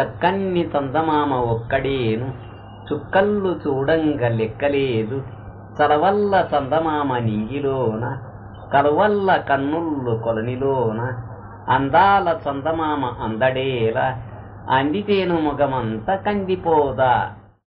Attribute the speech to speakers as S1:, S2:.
S1: చక్కన్ని చందమామ ఒక్కడేను. చుక్కళ్ళు చూడంగ లెక్కలేదు. చలవల్ల చందమామ నింగిలోన కలువల్ల కన్నుళ్ళు కొలనిలోన అందాల చందమామ అందడేలా. అందితేను ముఖమంత కందిపోదా.